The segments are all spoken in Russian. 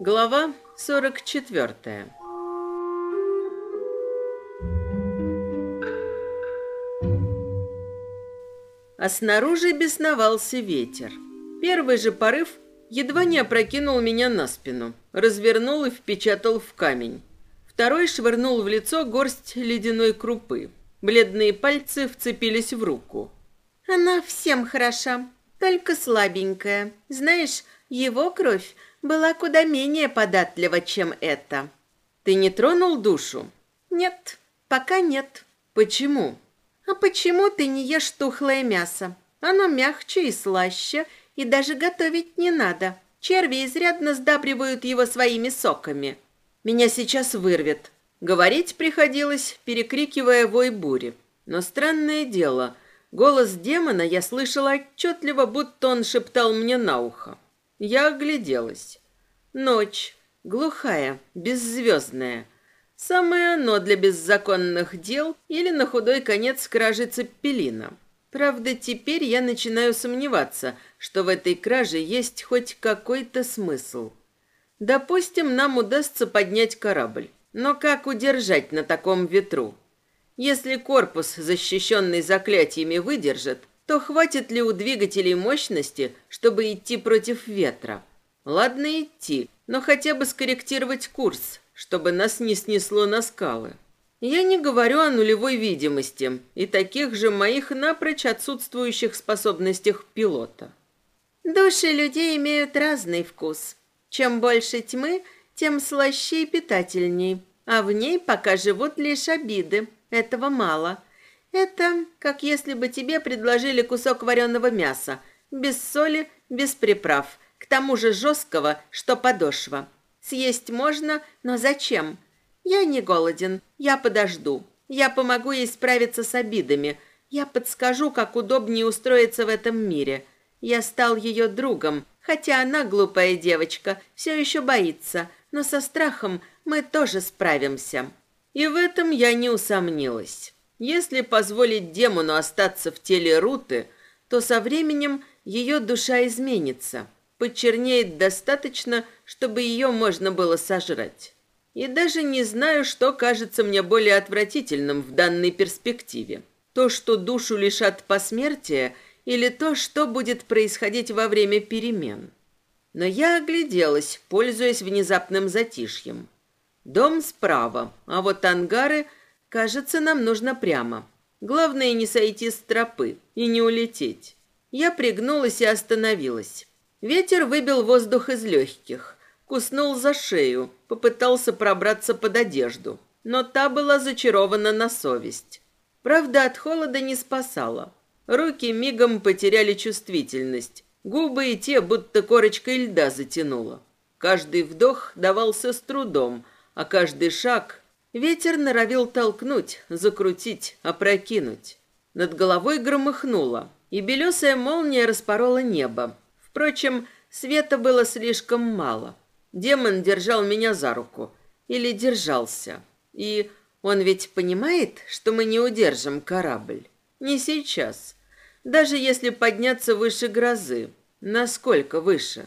Глава 44 А снаружи бесновался ветер. Первый же порыв едва не опрокинул меня на спину, развернул и впечатал в камень. Второй швырнул в лицо горсть ледяной крупы. Бледные пальцы вцепились в руку. «Она всем хороша, только слабенькая. Знаешь, его кровь была куда менее податлива, чем эта. Ты не тронул душу? Нет, пока нет. Почему? А почему ты не ешь тухлое мясо? Оно мягче и слаще, и даже готовить не надо. Черви изрядно сдабривают его своими соками. Меня сейчас вырвет. Говорить приходилось, перекрикивая вой бури. Но странное дело, голос демона я слышала отчетливо, будто он шептал мне на ухо. Я огляделась. Ночь. Глухая, беззвездная. Самое оно для беззаконных дел или на худой конец кражи пелина. Правда, теперь я начинаю сомневаться, что в этой краже есть хоть какой-то смысл. Допустим, нам удастся поднять корабль. Но как удержать на таком ветру? Если корпус, защищенный заклятиями, выдержит, то хватит ли у двигателей мощности, чтобы идти против ветра? Ладно идти, но хотя бы скорректировать курс, чтобы нас не снесло на скалы. Я не говорю о нулевой видимости и таких же моих напрочь отсутствующих способностях пилота. Души людей имеют разный вкус. Чем больше тьмы, тем слаще и питательней, а в ней пока живут лишь обиды. Этого мало – это как если бы тебе предложили кусок вареного мяса, без соли, без приправ, к тому же жесткого, что подошва. Съесть можно, но зачем? Я не голоден, я подожду. Я помогу ей справиться с обидами. Я подскажу, как удобнее устроиться в этом мире. Я стал ее другом, хотя она, глупая девочка, все еще боится, но со страхом мы тоже справимся. И в этом я не усомнилась. Если позволить демону остаться в теле Руты, то со временем ее душа изменится, почернеет достаточно, чтобы ее можно было сожрать. И даже не знаю, что кажется мне более отвратительным в данной перспективе. То, что душу лишат посмертия, или то, что будет происходить во время перемен. Но я огляделась, пользуясь внезапным затишьем. Дом справа, а вот ангары – Кажется, нам нужно прямо. Главное не сойти с тропы и не улететь. Я пригнулась и остановилась. Ветер выбил воздух из легких, куснул за шею, попытался пробраться под одежду, но та была зачарована на совесть. Правда, от холода не спасала. Руки мигом потеряли чувствительность, губы и те будто корочкой льда затянуло. Каждый вдох давался с трудом, а каждый шаг Ветер норовил толкнуть, закрутить, опрокинуть. Над головой громыхнуло, и белесая молния распорола небо. Впрочем, света было слишком мало. Демон держал меня за руку. Или держался. И он ведь понимает, что мы не удержим корабль. Не сейчас. Даже если подняться выше грозы. Насколько выше?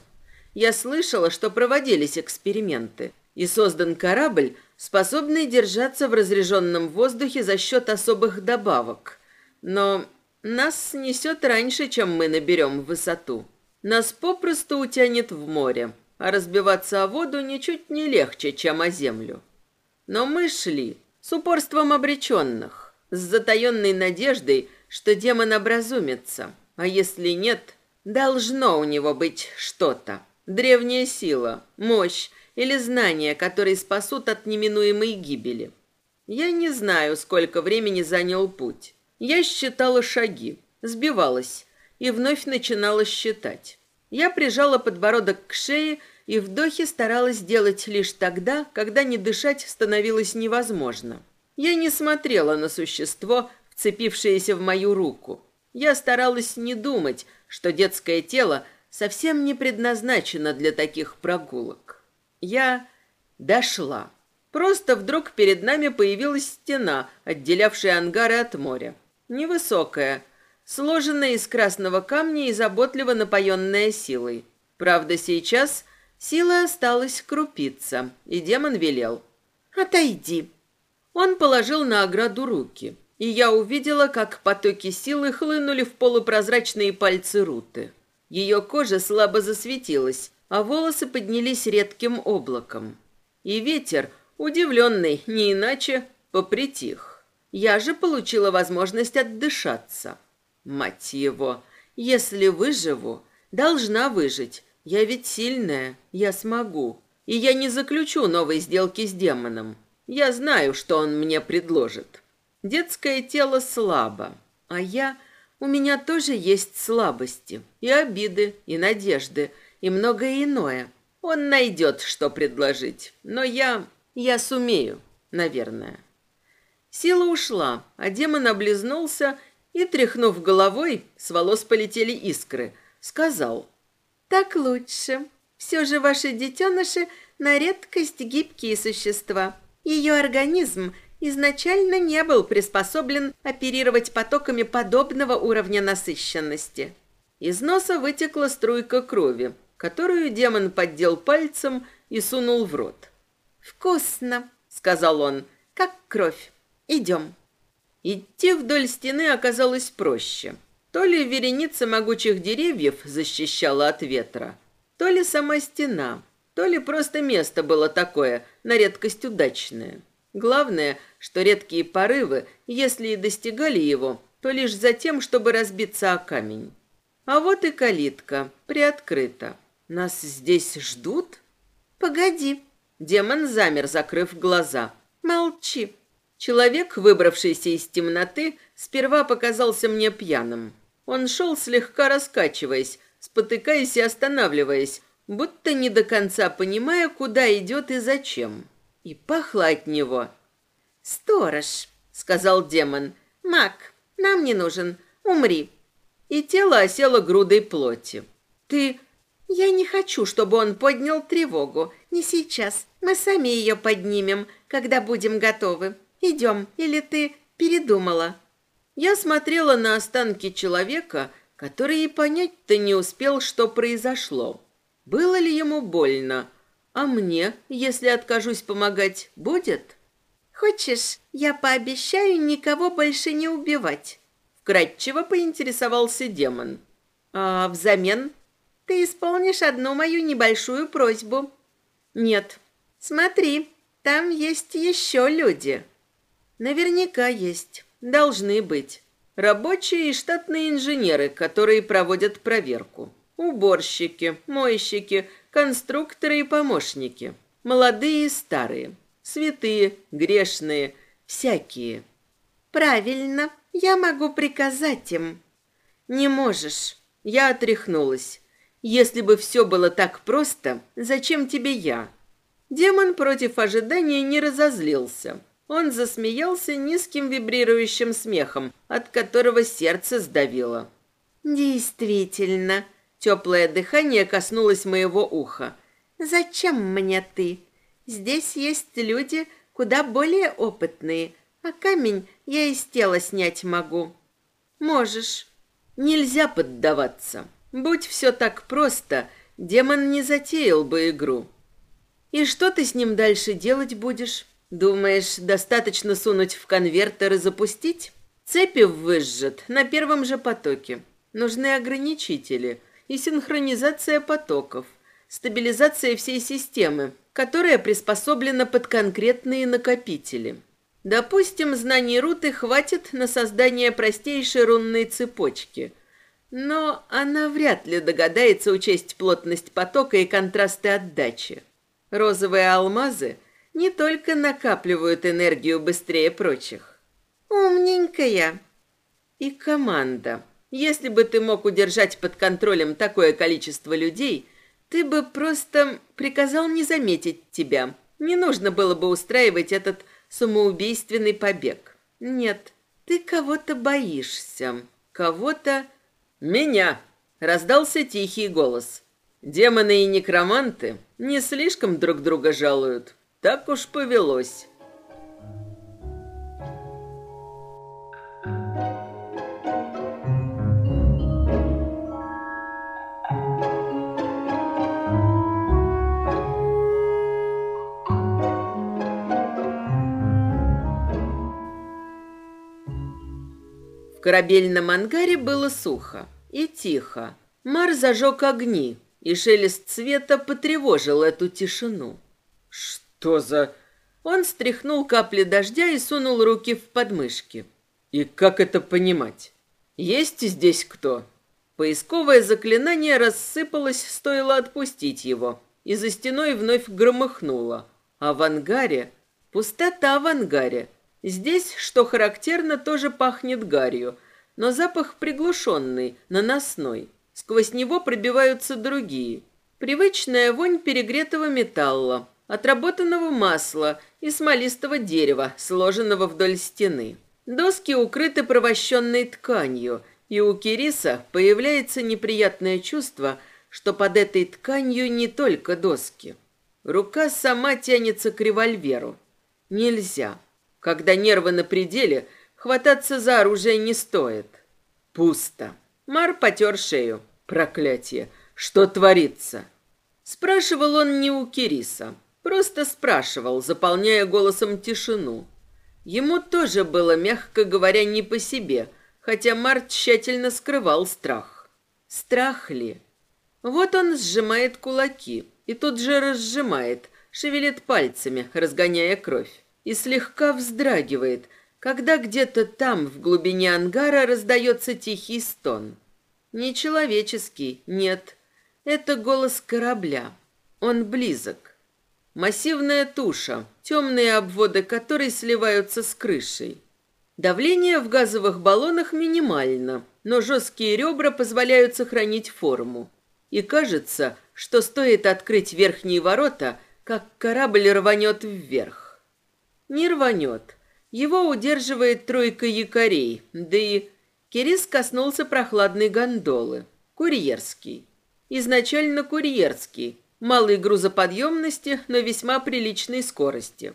Я слышала, что проводились эксперименты. И создан корабль, способный держаться в разреженном воздухе за счет особых добавок. Но нас снесет раньше, чем мы наберем высоту. Нас попросту утянет в море, а разбиваться о воду ничуть не легче, чем о землю. Но мы шли с упорством обреченных, с затаенной надеждой, что демон образумится, а если нет, должно у него быть что-то. Древняя сила, мощь, или знания, которые спасут от неминуемой гибели. Я не знаю, сколько времени занял путь. Я считала шаги, сбивалась и вновь начинала считать. Я прижала подбородок к шее и вдохи старалась делать лишь тогда, когда не дышать становилось невозможно. Я не смотрела на существо, вцепившееся в мою руку. Я старалась не думать, что детское тело совсем не предназначена для таких прогулок. Я дошла. Просто вдруг перед нами появилась стена, отделявшая ангары от моря. Невысокая, сложенная из красного камня и заботливо напоенная силой. Правда, сейчас сила осталась крупица, и демон велел. «Отойди». Он положил на ограду руки, и я увидела, как потоки силы хлынули в полупрозрачные пальцы Руты. Ее кожа слабо засветилась, а волосы поднялись редким облаком. И ветер, удивленный не иначе, попритих. Я же получила возможность отдышаться. Мать его, если выживу, должна выжить. Я ведь сильная, я смогу. И я не заключу новой сделки с демоном. Я знаю, что он мне предложит. Детское тело слабо, а я у меня тоже есть слабости, и обиды, и надежды, и многое иное. Он найдет, что предложить, но я... я сумею, наверное. Сила ушла, а демон облизнулся и, тряхнув головой, с волос полетели искры, сказал. «Так лучше. Все же ваши детеныши на редкость гибкие существа. Ее организм изначально не был приспособлен оперировать потоками подобного уровня насыщенности. Из носа вытекла струйка крови, которую демон поддел пальцем и сунул в рот. «Вкусно», — сказал он, — «как кровь. Идем». Идти вдоль стены оказалось проще. То ли вереница могучих деревьев защищала от ветра, то ли сама стена, то ли просто место было такое, на редкость удачное. Главное, что редкие порывы, если и достигали его, то лишь за тем, чтобы разбиться о камень. А вот и калитка, приоткрыта. Нас здесь ждут? Погоди. Демон замер, закрыв глаза. Молчи. Человек, выбравшийся из темноты, сперва показался мне пьяным. Он шел слегка раскачиваясь, спотыкаясь и останавливаясь, будто не до конца понимая, куда идет и зачем. И пахло от него. «Сторож», — сказал демон, — «маг, нам не нужен, умри». И тело осело грудой плоти. «Ты...» «Я не хочу, чтобы он поднял тревогу. Не сейчас. Мы сами ее поднимем, когда будем готовы. Идем, или ты передумала?» Я смотрела на останки человека, который и понять-то не успел, что произошло. Было ли ему больно? А мне, если откажусь помогать, будет? Хочешь, я пообещаю никого больше не убивать? Вкратчиво поинтересовался демон. А взамен ты исполнишь одну мою небольшую просьбу. Нет. Смотри, там есть еще люди. Наверняка есть. Должны быть. Рабочие и штатные инженеры, которые проводят проверку. Уборщики, мойщики, конструкторы и помощники. Молодые и старые, святые, грешные, всякие. Правильно, я могу приказать им. Не можешь. Я отряхнулась. Если бы все было так просто, зачем тебе я? Демон против ожидания не разозлился. Он засмеялся низким вибрирующим смехом, от которого сердце сдавило. «Действительно», Теплое дыхание коснулось моего уха. «Зачем мне ты? Здесь есть люди куда более опытные, а камень я из тела снять могу». «Можешь». «Нельзя поддаваться. Будь все так просто, демон не затеял бы игру». «И что ты с ним дальше делать будешь? Думаешь, достаточно сунуть в конвертер и запустить?» Цепи выжжет на первом же потоке. Нужны ограничители – и синхронизация потоков, стабилизация всей системы, которая приспособлена под конкретные накопители. Допустим, знаний руты хватит на создание простейшей рунной цепочки, но она вряд ли догадается учесть плотность потока и контрасты отдачи. Розовые алмазы не только накапливают энергию быстрее прочих. Умненькая. И команда – если бы ты мог удержать под контролем такое количество людей, ты бы просто приказал не заметить тебя. Не нужно было бы устраивать этот самоубийственный побег. Нет, ты кого-то боишься. Кого-то... Меня. Раздался тихий голос. Демоны и некроманты не слишком друг друга жалуют. Так уж повелось. В корабельном ангаре было сухо и тихо. Мар зажег огни, и шелест света потревожил эту тишину. «Что за...» Он стряхнул капли дождя и сунул руки в подмышки. «И как это понимать? Есть здесь кто?» Поисковое заклинание рассыпалось, стоило отпустить его, и за стеной вновь громыхнуло. А в ангаре... Пустота в ангаре. Здесь, что характерно, тоже пахнет гарью, но запах приглушенный, наносной. Сквозь него пробиваются другие. Привычная вонь перегретого металла, отработанного масла и смолистого дерева, сложенного вдоль стены. Доски укрыты провощенной тканью, и у Кириса появляется неприятное чувство, что под этой тканью не только доски. Рука сама тянется к револьверу. Нельзя. Когда нервы на пределе, хвататься за оружие не стоит. Пусто. Мар потер шею. Проклятие. Что творится? Спрашивал он не у Кириса. Просто спрашивал, заполняя голосом тишину. Ему тоже было, мягко говоря, не по себе, хотя Мар тщательно скрывал страх. Страх ли? Вот он сжимает кулаки и тут же разжимает, шевелит пальцами, разгоняя кровь и слегка вздрагивает, когда где-то там, в глубине ангара, раздается тихий стон. Нечеловеческий, нет. Это голос корабля. Он близок. Массивная туша, темные обводы которой сливаются с крышей. Давление в газовых баллонах минимально, но жесткие ребра позволяют сохранить форму. И кажется, что стоит открыть верхние ворота, как корабль рванет вверх не рванет. Его удерживает тройка якорей, да и... Кирис коснулся прохладной гондолы. Курьерский. Изначально курьерский. Малой грузоподъемности, но весьма приличной скорости.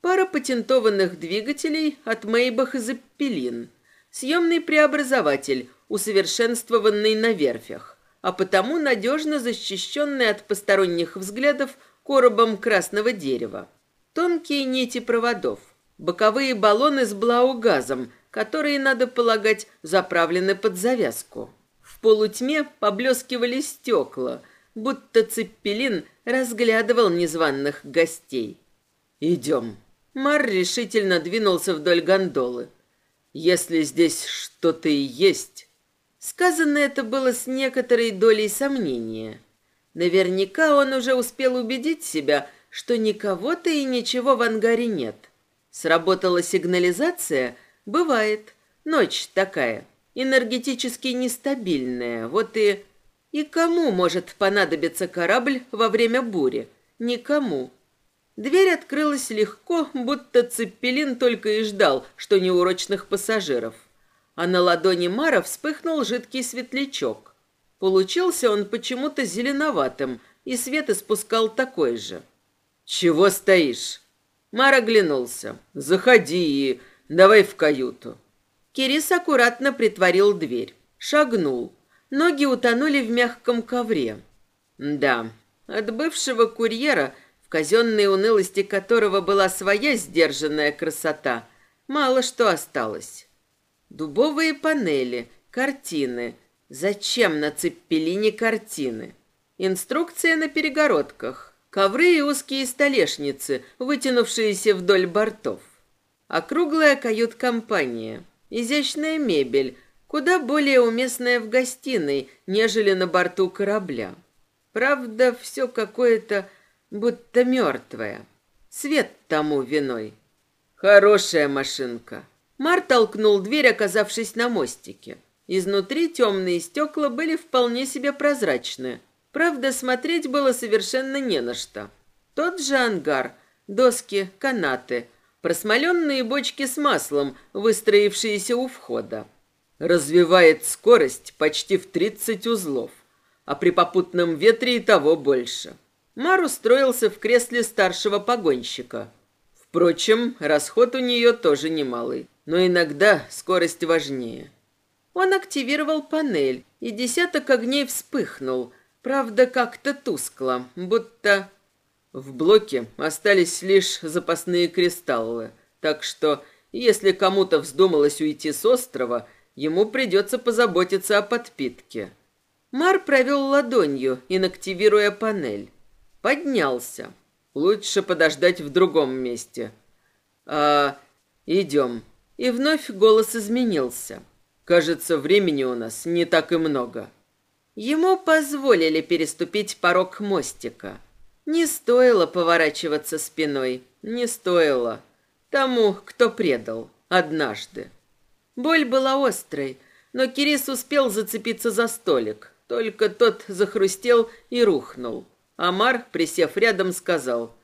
Пара патентованных двигателей от Мейбах и Заппелин. Съемный преобразователь, усовершенствованный на верфях, а потому надежно защищенный от посторонних взглядов коробом красного дерева. Тонкие нити проводов, боковые баллоны с блаугазом, которые, надо полагать, заправлены под завязку. В полутьме поблескивали стекла, будто цеппелин разглядывал незваных гостей. «Идем». Мар решительно двинулся вдоль гондолы. «Если здесь что-то и есть...» Сказано это было с некоторой долей сомнения. Наверняка он уже успел убедить себя, что никого-то и ничего в ангаре нет. Сработала сигнализация? Бывает. Ночь такая, энергетически нестабильная. Вот и... И кому может понадобиться корабль во время бури? Никому. Дверь открылась легко, будто Цеппелин только и ждал, что неурочных пассажиров. А на ладони Мара вспыхнул жидкий светлячок. Получился он почему-то зеленоватым, и свет испускал такой же. «Чего стоишь?» Мар оглянулся. «Заходи и давай в каюту». Кирис аккуратно притворил дверь. Шагнул. Ноги утонули в мягком ковре. Да, от бывшего курьера, в казенной унылости которого была своя сдержанная красота, мало что осталось. Дубовые панели, картины. Зачем на цеппелине картины? Инструкция на перегородках. Ковры и узкие столешницы, вытянувшиеся вдоль бортов. Округлая кают-компания. Изящная мебель, куда более уместная в гостиной, нежели на борту корабля. Правда, все какое-то будто мертвое. Свет тому виной. Хорошая машинка. Мар толкнул дверь, оказавшись на мостике. Изнутри темные стекла были вполне себе прозрачные. Правда, смотреть было совершенно не на что. Тот же ангар, доски, канаты, просмоленные бочки с маслом, выстроившиеся у входа. Развивает скорость почти в 30 узлов, а при попутном ветре и того больше. Мар устроился в кресле старшего погонщика. Впрочем, расход у нее тоже немалый, но иногда скорость важнее. Он активировал панель, и десяток огней вспыхнул, правда, как-то тускло, будто... В блоке остались лишь запасные кристаллы, так что, если кому-то вздумалось уйти с острова, ему придется позаботиться о подпитке. Мар провел ладонью, инактивируя панель. Поднялся. Лучше подождать в другом месте. А, идем. И вновь голос изменился. Кажется, времени у нас не так и много. Ему позволили переступить порог мостика. Не стоило поворачиваться спиной, не стоило. Тому, кто предал, однажды. Боль была острой, но Кирис успел зацепиться за столик. Только тот захрустел и рухнул. Амар, присев рядом, сказал,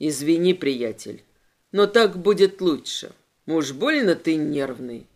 «Извини, приятель, но так будет лучше. Уж больно ты нервный».